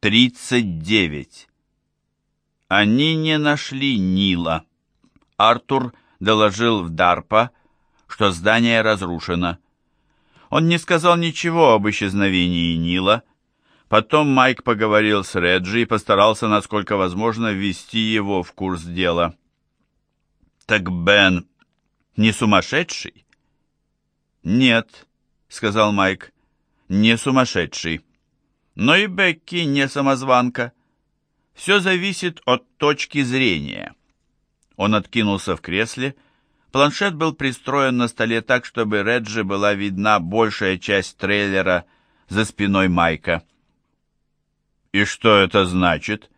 39. Они не нашли Нила. Артур доложил в Дарпа, что здание разрушено. Он не сказал ничего об исчезновении Нила. Потом Майк поговорил с Реджи и постарался, насколько возможно, ввести его в курс дела. «Так Бен не сумасшедший?» «Нет», — сказал Майк, — «не сумасшедший». Но и Бекки не самозванка. Все зависит от точки зрения. Он откинулся в кресле. Планшет был пристроен на столе так, чтобы Реджи была видна большая часть трейлера за спиной Майка. «И что это значит?»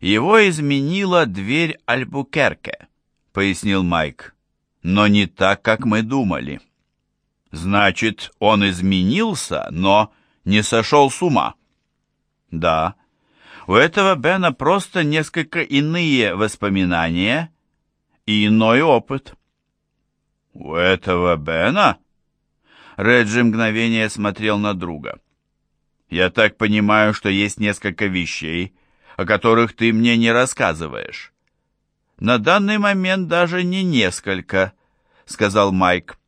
«Его изменила дверь Альбукерке», — пояснил Майк. «Но не так, как мы думали». «Значит, он изменился, но...» не сошел с ума. Да, у этого Бена просто несколько иные воспоминания и иной опыт. У этого Бена? Реджи мгновение смотрел на друга. Я так понимаю, что есть несколько вещей, о которых ты мне не рассказываешь. На данный момент даже не несколько, сказал Майк.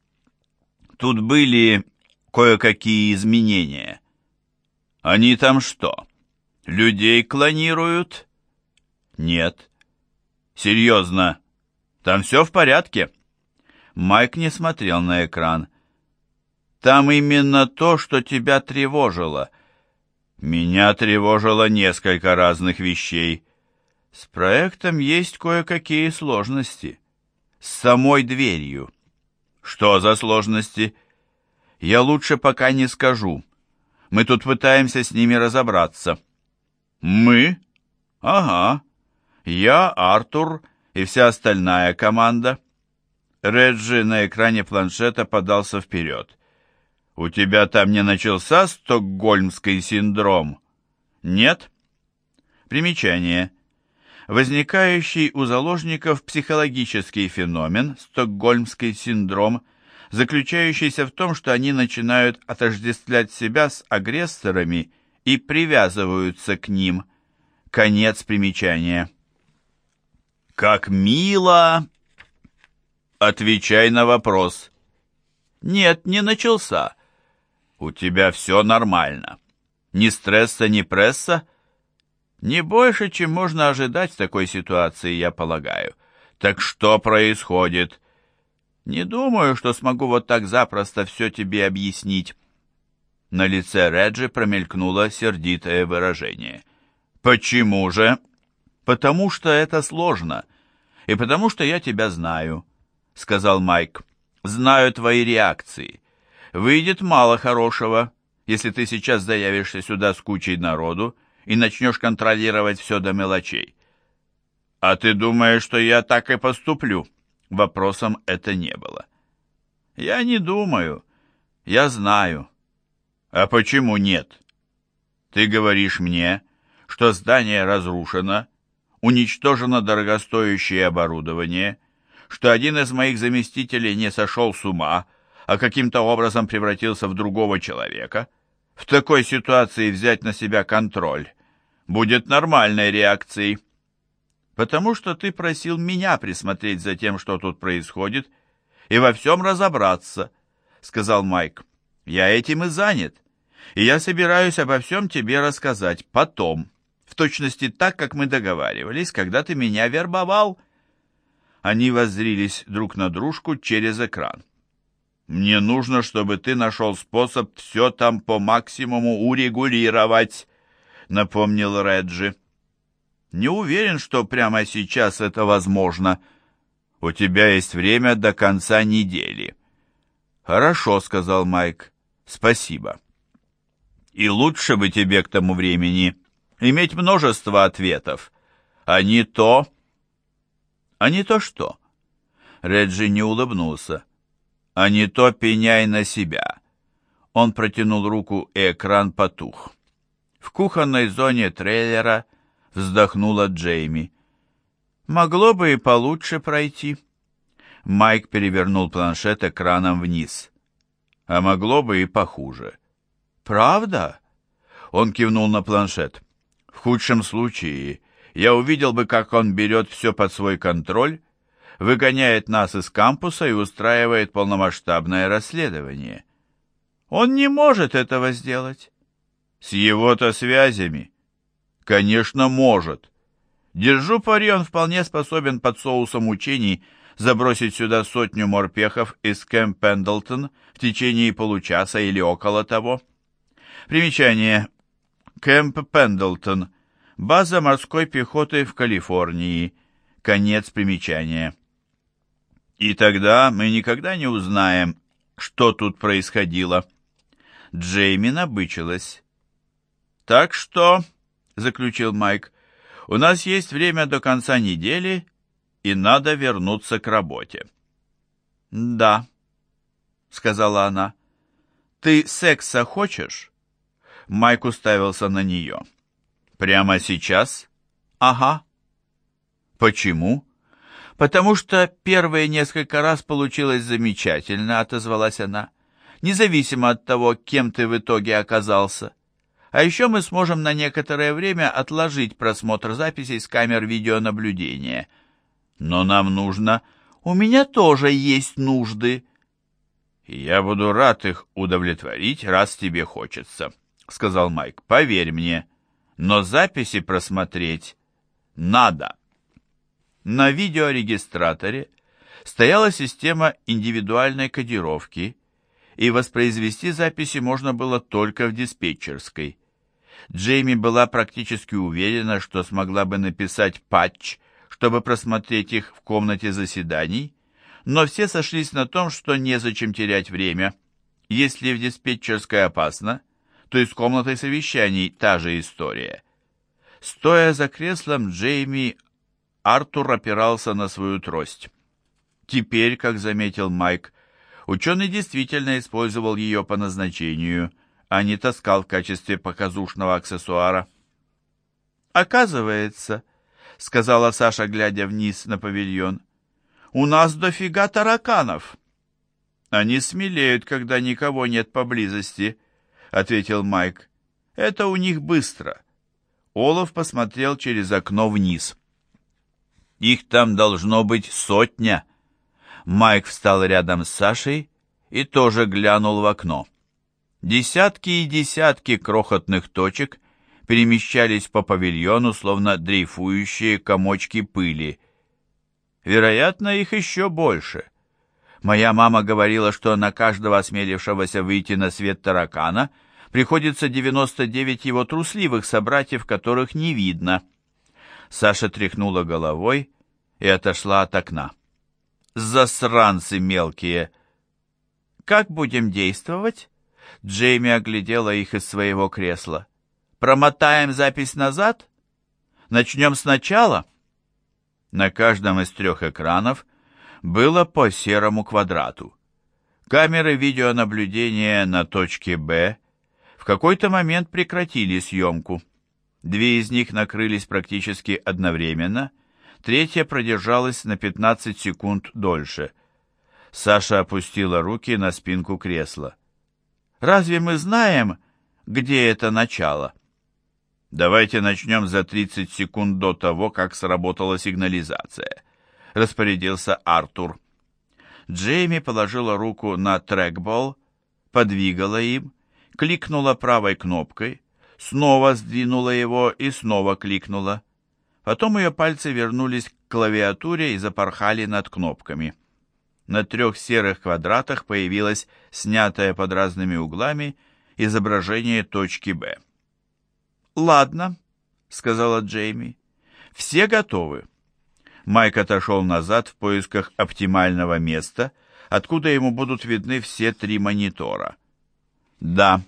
Тут были кое-какие изменения. Они там что, людей клонируют? Нет. Серьезно, там все в порядке? Майк не смотрел на экран. Там именно то, что тебя тревожило. Меня тревожило несколько разных вещей. С проектом есть кое-какие сложности. С самой дверью. Что за сложности? Я лучше пока не скажу. Мы тут пытаемся с ними разобраться». «Мы?» «Ага. Я, Артур и вся остальная команда». Реджи на экране планшета подался вперед. «У тебя там не начался стокгольмский синдром?» «Нет?» Примечание. Возникающий у заложников психологический феномен, стокгольмский синдром, заключающийся в том, что они начинают отождествлять себя с агрессорами и привязываются к ним. Конец примечания. «Как мило!» «Отвечай на вопрос». «Нет, не начался. У тебя все нормально. Ни стресса, ни пресса?» «Не больше, чем можно ожидать в такой ситуации, я полагаю. Так что происходит?» Не думаю, что смогу вот так запросто все тебе объяснить. На лице Реджи промелькнуло сердитое выражение. Почему же? Потому что это сложно. И потому что я тебя знаю, сказал Майк. Знаю твои реакции. Выйдет мало хорошего, если ты сейчас заявишься сюда с кучей народу и начнешь контролировать все до мелочей. А ты думаешь, что я так и поступлю? Вопросом это не было. «Я не думаю. Я знаю». «А почему нет?» «Ты говоришь мне, что здание разрушено, уничтожено дорогостоящее оборудование, что один из моих заместителей не сошел с ума, а каким-то образом превратился в другого человека. В такой ситуации взять на себя контроль будет нормальной реакцией» потому что ты просил меня присмотреть за тем, что тут происходит, и во всем разобраться», — сказал Майк. «Я этим и занят, и я собираюсь обо всем тебе рассказать потом, в точности так, как мы договаривались, когда ты меня вербовал». Они воззрились друг на дружку через экран. «Мне нужно, чтобы ты нашел способ все там по максимуму урегулировать», — напомнил Реджи. Не уверен, что прямо сейчас это возможно. У тебя есть время до конца недели. Хорошо, сказал Майк. Спасибо. И лучше бы тебе к тому времени иметь множество ответов, а не то... А не то что? Реджи не улыбнулся. А не то пеняй на себя. Он протянул руку, и экран потух. В кухонной зоне трейлера вздохнула Джейми. «Могло бы и получше пройти». Майк перевернул планшет экраном вниз. «А могло бы и похуже». «Правда? Он кивнул на планшет. В худшем случае я увидел бы, как он берет все под свой контроль, выгоняет нас из кампуса и устраивает полномасштабное расследование. Он не может этого сделать. С его-то связями. Конечно, может. Держу пари, он вполне способен под соусом учений забросить сюда сотню морпехов из Кэмп Пендлтон в течение получаса или около того. Примечание. Кэмп Пендлтон. База морской пехоты в Калифорнии. Конец примечания. И тогда мы никогда не узнаем, что тут происходило. Джейми набычилась. «Так что», — заключил Майк, — «у нас есть время до конца недели, и надо вернуться к работе». «Да», — сказала она. «Ты секса хочешь?» Майк уставился на нее. «Прямо сейчас?» «Ага». «Почему?» «Потому что первые несколько раз получилось замечательно», — отозвалась она, «независимо от того, кем ты в итоге оказался. А еще мы сможем на некоторое время отложить просмотр записей с камер видеонаблюдения. Но нам нужно... У меня тоже есть нужды». «Я буду рад их удовлетворить, раз тебе хочется», — сказал Майк. «Поверь мне, но записи просмотреть надо». На видеорегистраторе стояла система индивидуальной кодировки, и воспроизвести записи можно было только в диспетчерской. Джейми была практически уверена, что смогла бы написать патч, чтобы просмотреть их в комнате заседаний, но все сошлись на том, что незачем терять время. Если в диспетчерской опасно, то и с комнатой совещаний та же история. Стоя за креслом, Джейми Артур опирался на свою трость. Теперь, как заметил Майк, ученый действительно использовал ее по назначению, а не таскал в качестве показушного аксессуара. «Оказывается», — сказала Саша, глядя вниз на павильон, — «у нас дофига тараканов». «Они смелеют, когда никого нет поблизости», — ответил Майк. «Это у них быстро». Олаф посмотрел через окно вниз. «Их там должно быть сотня». Майк встал рядом с Сашей и тоже глянул в окно. Десятки и десятки крохотных точек перемещались по павильону, словно дрейфующие комочки пыли. Вероятно, их еще больше. Моя мама говорила, что на каждого осмелившегося выйти на свет таракана приходится 99 его трусливых собратьев, которых не видно. Саша тряхнула головой и отошла от окна. «Засранцы мелкие!» «Как будем действовать?» Джейми оглядела их из своего кресла. «Промотаем запись назад? Начнем сначала?» На каждом из трех экранов было по серому квадрату. Камеры видеонаблюдения на точке «Б» в какой-то момент прекратили съемку. Две из них накрылись практически одновременно, третья продержалась на 15 секунд дольше. Саша опустила руки на спинку кресла. «Разве мы знаем, где это начало?» «Давайте начнем за 30 секунд до того, как сработала сигнализация», — распорядился Артур. Джейми положила руку на трекбол, подвигала им, кликнула правой кнопкой, снова сдвинула его и снова кликнула. Потом ее пальцы вернулись к клавиатуре и запорхали над кнопками. На трех серых квадратах появилось снятое под разными углами изображение точки «Б». «Ладно», — сказала Джейми. «Все готовы». Майк отошел назад в поисках оптимального места, откуда ему будут видны все три монитора. «Да».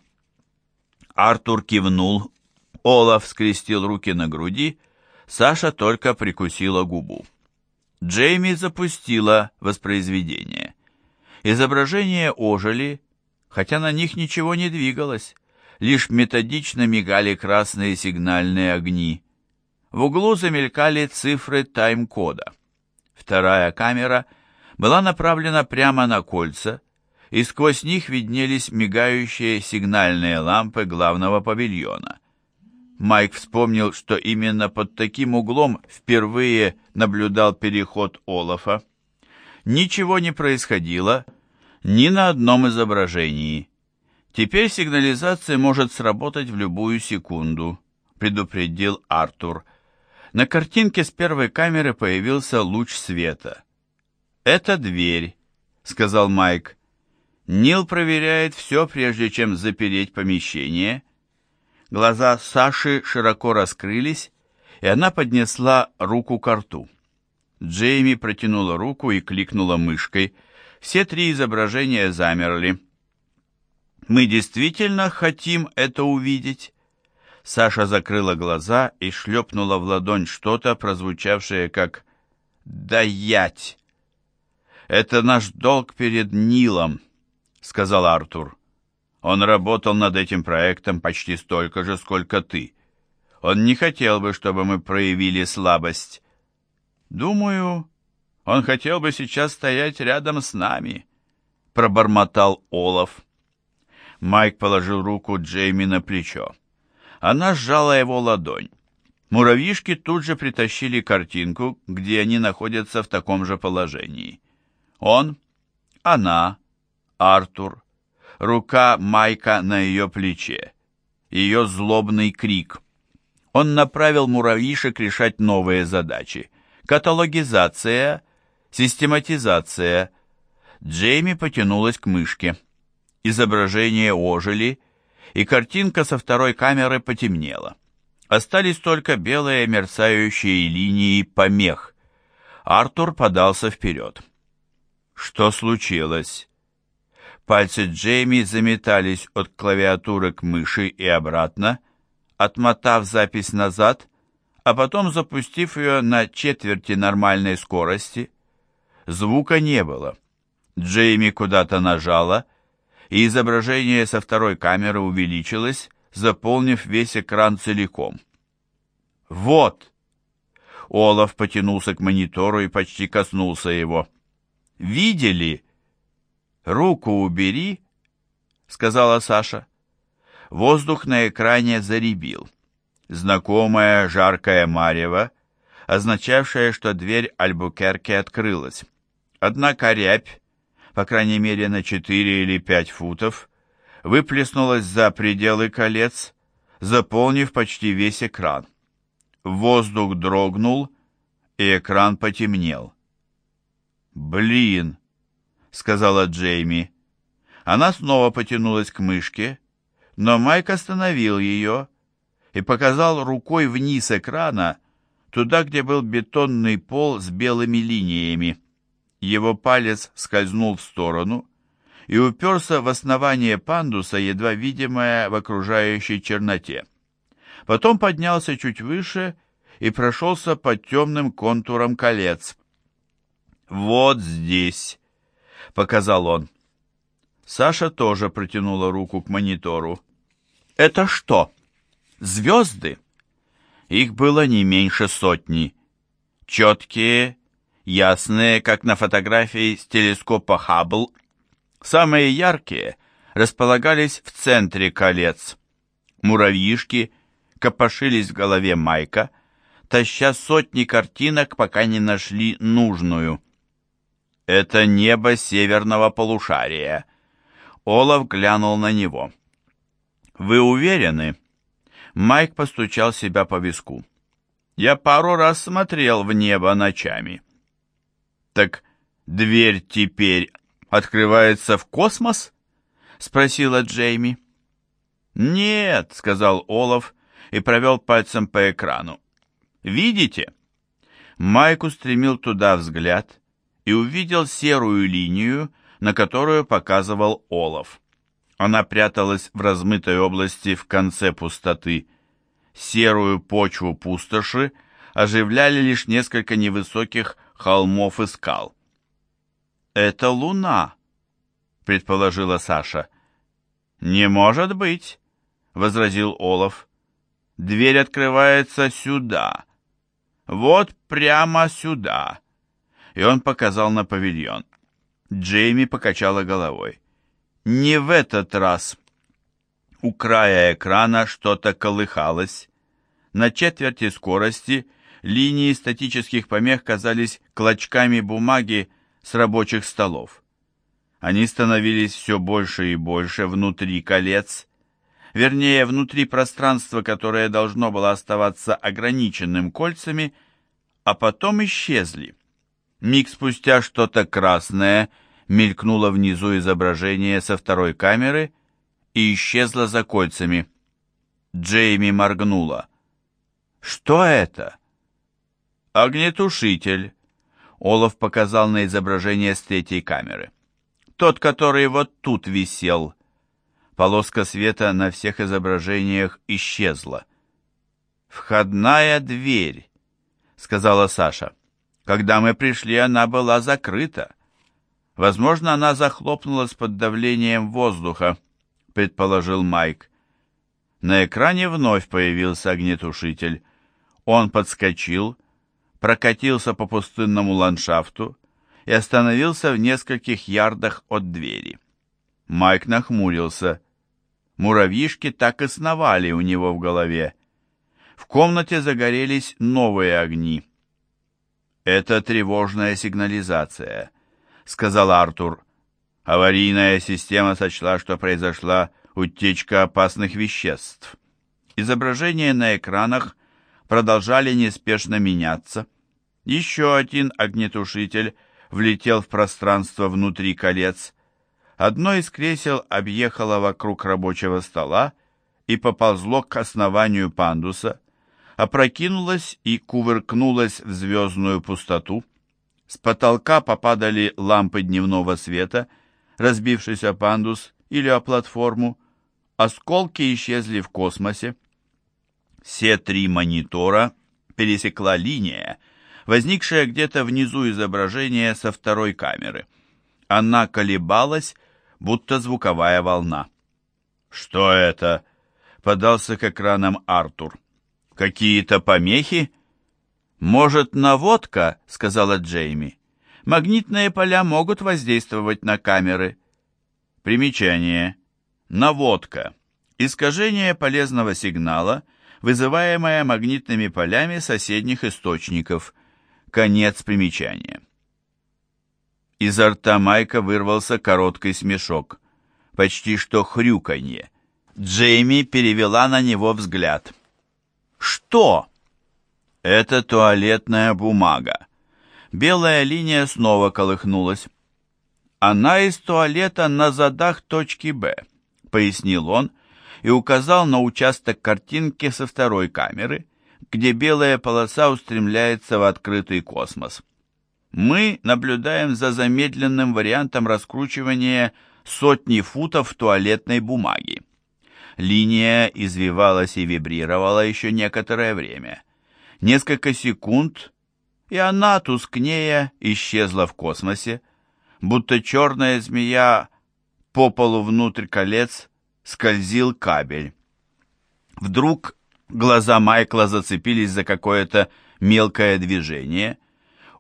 Артур кивнул, Олаф скрестил руки на груди, Саша только прикусила губу. Джейми запустила воспроизведение. Изображения ожили, хотя на них ничего не двигалось, лишь методично мигали красные сигнальные огни. В углу замелькали цифры тайм-кода. Вторая камера была направлена прямо на кольца, и сквозь них виднелись мигающие сигнальные лампы главного павильона. Майк вспомнил, что именно под таким углом впервые наблюдал переход Олафа. Ничего не происходило ни на одном изображении. Теперь сигнализация может сработать в любую секунду, предупредил Артур. На картинке с первой камеры появился луч света. «Это дверь», — сказал Майк. Нил проверяет все, прежде чем запереть помещение. Глаза Саши широко раскрылись, и она поднесла руку к рту. Джейми протянула руку и кликнула мышкой. Все три изображения замерли. «Мы действительно хотим это увидеть?» Саша закрыла глаза и шлепнула в ладонь что-то, прозвучавшее как «даять». «Это наш долг перед Нилом», — сказал Артур. «Он работал над этим проектом почти столько же, сколько ты. Он не хотел бы, чтобы мы проявили слабость». «Думаю, он хотел бы сейчас стоять рядом с нами», — пробормотал Олаф. Майк положил руку Джейми на плечо. Она сжала его ладонь. Муравьишки тут же притащили картинку, где они находятся в таком же положении. Он, она, Артур, рука Майка на ее плече, ее злобный крик. Он направил муравьишек решать новые задачи. Каталогизация, систематизация. Джейми потянулась к мышке. Изображения ожили, и картинка со второй камеры потемнела. Остались только белые мерцающие линии помех. Артур подался вперед. Что случилось? Пальцы Джейми заметались от клавиатуры к мыши и обратно, отмотав запись назад, а потом запустив ее на четверти нормальной скорости. Звука не было. Джейми куда-то нажала, и изображение со второй камеры увеличилось, заполнив весь экран целиком. «Вот!» Олаф потянулся к монитору и почти коснулся его. «Видели?» «Руку убери», — сказала Саша. Воздух на экране заребил. Знакомая жаркая марево, означавшая, что дверь Альбукерки открылась. Однако рябь по крайней мере на 4 или 5 футов, выплеснулась за пределы колец, заполнив почти весь экран. Воздух дрогнул, и экран потемнел. «Блин!» — сказала Джейми. Она снова потянулась к мышке, но Майк остановил ее и показал рукой вниз экрана, туда, где был бетонный пол с белыми линиями. Его палец скользнул в сторону и уперся в основание пандуса, едва видимое в окружающей черноте. Потом поднялся чуть выше и прошелся по темным контурам колец. «Вот здесь», — показал он. Саша тоже протянула руку к монитору. «Это что, звезды?» Их было не меньше сотни. Четкие, ясные, как на фотографии с телескопа Хаббл. Самые яркие располагались в центре колец. Муравьишки копошились в голове Майка, таща сотни картинок, пока не нашли нужную. «Это небо северного полушария». Олаф глянул на него. «Вы уверены?» Майк постучал себя по виску. «Я пару раз смотрел в небо ночами». «Так дверь теперь открывается в космос?» — спросила Джейми. «Нет», — сказал Олаф и провел пальцем по экрану. «Видите?» Майк устремил туда взгляд и увидел серую линию, на которую показывал Олаф. Она пряталась в размытой области в конце пустоты. Серую почву пустоши оживляли лишь несколько невысоких холмов и скал. «Это луна», — предположила Саша. «Не может быть», — возразил Олаф. «Дверь открывается сюда. Вот прямо сюда». И он показал на павильон. Джейми покачала головой. Не в этот раз. У края экрана что-то колыхалось. На четверти скорости линии статических помех казались клочками бумаги с рабочих столов. Они становились все больше и больше внутри колец, вернее, внутри пространства, которое должно было оставаться ограниченным кольцами, а потом исчезли. Миг спустя что-то красное мелькнуло внизу изображения со второй камеры и исчезло за кольцами. Джейми моргнула. «Что это?» «Огнетушитель», — Олаф показал на изображение с третьей камеры. Тот, который вот тут висел. Полоска света на всех изображениях исчезла. «Входная дверь», — сказала Саша. «Когда мы пришли, она была закрыта. Возможно, она захлопнулась под давлением воздуха», — предположил Майк. На экране вновь появился огнетушитель. Он подскочил, прокатился по пустынному ландшафту, и остановился в нескольких ярдах от двери. Майк нахмурился. Муравьишки так и сновали у него в голове. В комнате загорелись новые огни. «Это тревожная сигнализация», — сказал Артур. Аварийная система сочла, что произошла утечка опасных веществ. Изображения на экранах продолжали неспешно меняться. Еще один огнетушитель влетел в пространство внутри колец. Одно из кресел объехало вокруг рабочего стола и поползло к основанию пандуса, опрокинулось и кувыркнулось в звездную пустоту. С потолка попадали лампы дневного света, разбившись о пандус или о платформу. Осколки исчезли в космосе. Все три монитора пересекла линия, возникшая где-то внизу изображения со второй камеры. Она колебалась, будто звуковая волна. «Что это?» — подался к экранам Артур. «Какие-то помехи?» «Может, наводка?» — сказала Джейми. «Магнитные поля могут воздействовать на камеры». Примечание. Наводка. Искажение полезного сигнала, вызываемое магнитными полями соседних источников – Конец примечания. Изо рта Майка вырвался короткий смешок, почти что хрюканье. Джейми перевела на него взгляд. «Что?» «Это туалетная бумага». Белая линия снова колыхнулась. «Она из туалета на задах точки «Б», — пояснил он и указал на участок картинки со второй камеры, где белая полоса устремляется в открытый космос. Мы наблюдаем за замедленным вариантом раскручивания сотни футов туалетной бумаги. Линия извивалась и вибрировала еще некоторое время. Несколько секунд, и она, тускнее, исчезла в космосе, будто черная змея по полу внутрь колец скользил кабель. Вдруг Глаза Майкла зацепились за какое-то мелкое движение.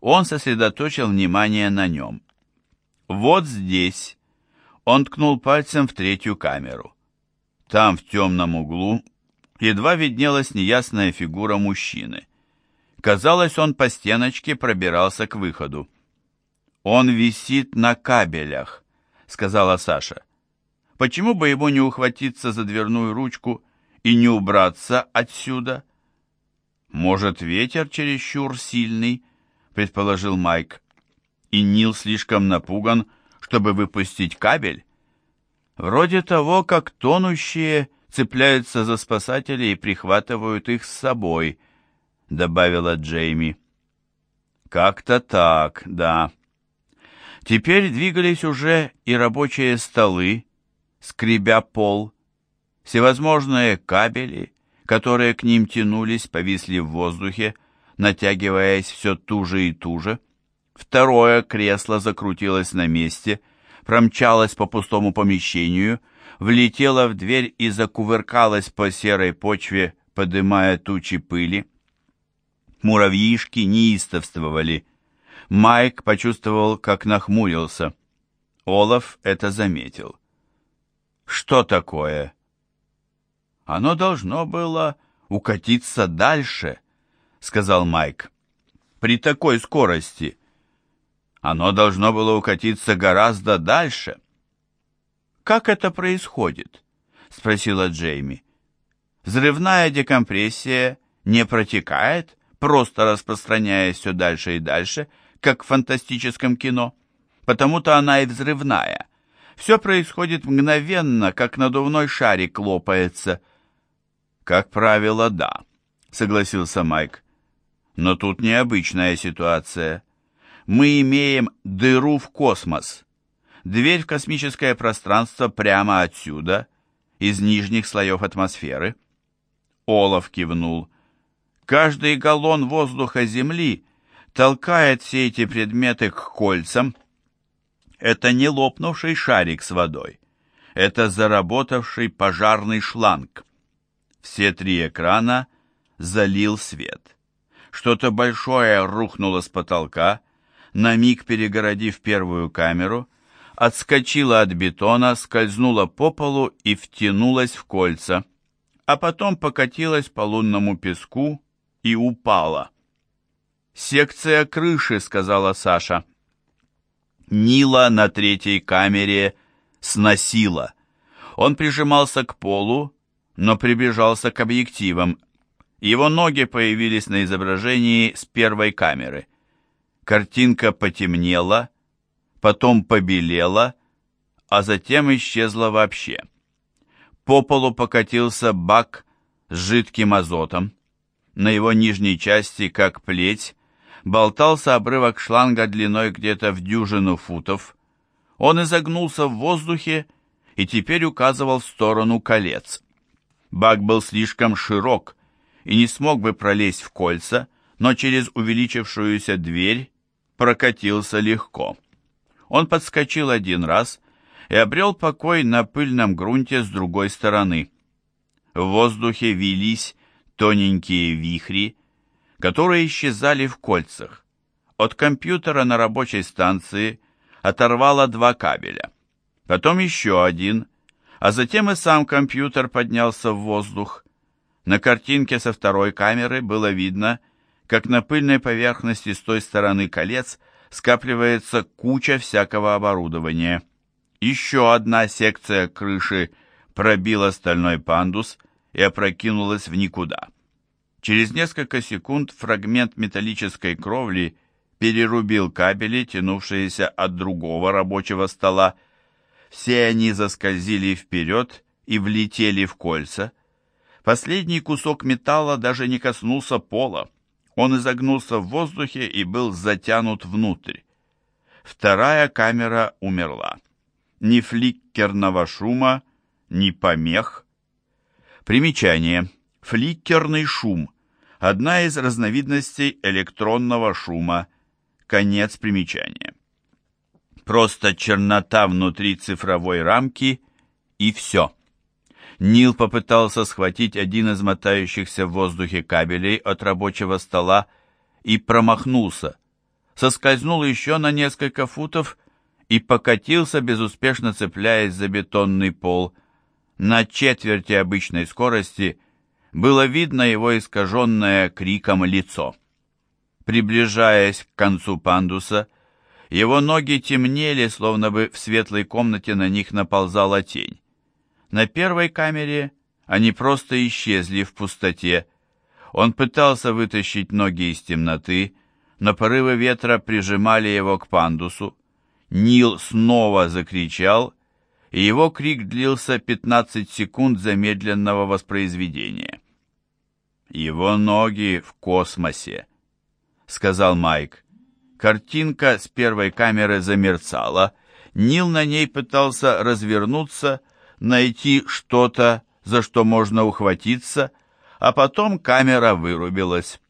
Он сосредоточил внимание на нем. «Вот здесь». Он ткнул пальцем в третью камеру. Там, в темном углу, едва виднелась неясная фигура мужчины. Казалось, он по стеночке пробирался к выходу. «Он висит на кабелях», — сказала Саша. «Почему бы ему не ухватиться за дверную ручку и не убраться отсюда? Может, ветер чересчур сильный, предположил Майк, и Нил слишком напуган, чтобы выпустить кабель? Вроде того, как тонущие цепляются за спасателей и прихватывают их с собой, добавила Джейми. Как-то так, да. Теперь двигались уже и рабочие столы, скребя пол, Всевозможные кабели, которые к ним тянулись, повисли в воздухе, натягиваясь все туже и туже. Второе кресло закрутилось на месте, промчалось по пустому помещению, влетело в дверь и закувыркалось по серой почве, подымая тучи пыли. Муравьишки неистовствовали. Майк почувствовал, как нахмурился. Олаф это заметил. Что такое? Оно должно было укатиться дальше, сказал Майк. При такой скорости. Оно должно было укатиться гораздо дальше. Как это происходит? спросила Джейми. Взрывная декомпрессия не протекает, просто распространяясь все дальше и дальше, как в фантастическом кино. Потому-то она и взрывная. Все происходит мгновенно, как надувной шарик лопается. Как правило, да, согласился Майк. Но тут необычная ситуация. Мы имеем дыру в космос. Дверь в космическое пространство прямо отсюда, из нижних слоев атмосферы. Олаф кивнул. Каждый галлон воздуха Земли толкает все эти предметы к кольцам. Это не лопнувший шарик с водой. Это заработавший пожарный шланг. Все три экрана залил свет. Что-то большое рухнуло с потолка, на миг перегородив первую камеру, отскочила от бетона, скользнула по полу и втянулась в кольца, а потом покатилась по лунному песку и упала. «Секция крыши», — сказала Саша. Нила на третьей камере сносила. Он прижимался к полу, но приближался к объективам. Его ноги появились на изображении с первой камеры. Картинка потемнела, потом побелела, а затем исчезла вообще. По полу покатился бак с жидким азотом. На его нижней части, как плеть, болтался обрывок шланга длиной где-то в дюжину футов. Он изогнулся в воздухе и теперь указывал в сторону колец. Бак был слишком широк и не смог бы пролезть в кольца, но через увеличившуюся дверь прокатился легко. Он подскочил один раз и обрел покой на пыльном грунте с другой стороны. В воздухе вились тоненькие вихри, которые исчезали в кольцах. От компьютера на рабочей станции оторвало два кабеля, потом еще один, а затем и сам компьютер поднялся в воздух. На картинке со второй камеры было видно, как на пыльной поверхности с той стороны колец скапливается куча всякого оборудования. Еще одна секция крыши пробила стальной пандус и опрокинулась в никуда. Через несколько секунд фрагмент металлической кровли перерубил кабели, тянувшиеся от другого рабочего стола. Все они заскользили вперед и влетели в кольца. Последний кусок металла даже не коснулся пола. Он изогнулся в воздухе и был затянут внутрь. Вторая камера умерла. Ни фликкерного шума, ни помех. Примечание. Фликкерный шум – одна из разновидностей электронного шума. Конец примечания. Просто чернота внутри цифровой рамки и все. Нил попытался схватить один из мотающихся в воздухе кабелей от рабочего стола и промахнулся. Соскользнул еще на несколько футов и покатился, безуспешно цепляясь за бетонный пол. На четверти обычной скорости было видно его искаженное криком лицо. Приближаясь к концу пандуса, его ноги темнели, словно бы в светлой комнате на них наползала тень. На первой камере они просто исчезли в пустоте. Он пытался вытащить ноги из темноты, но порывы ветра прижимали его к пандусу. Нил снова закричал, и его крик длился 15 секунд замедленного воспроизведения. «Его ноги в космосе», — сказал Майк. Картинка с первой камеры замерцала. Нил на ней пытался развернуться, найти что-то, за что можно ухватиться, а потом камера вырубилась.